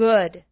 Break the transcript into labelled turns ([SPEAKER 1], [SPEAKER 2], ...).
[SPEAKER 1] good.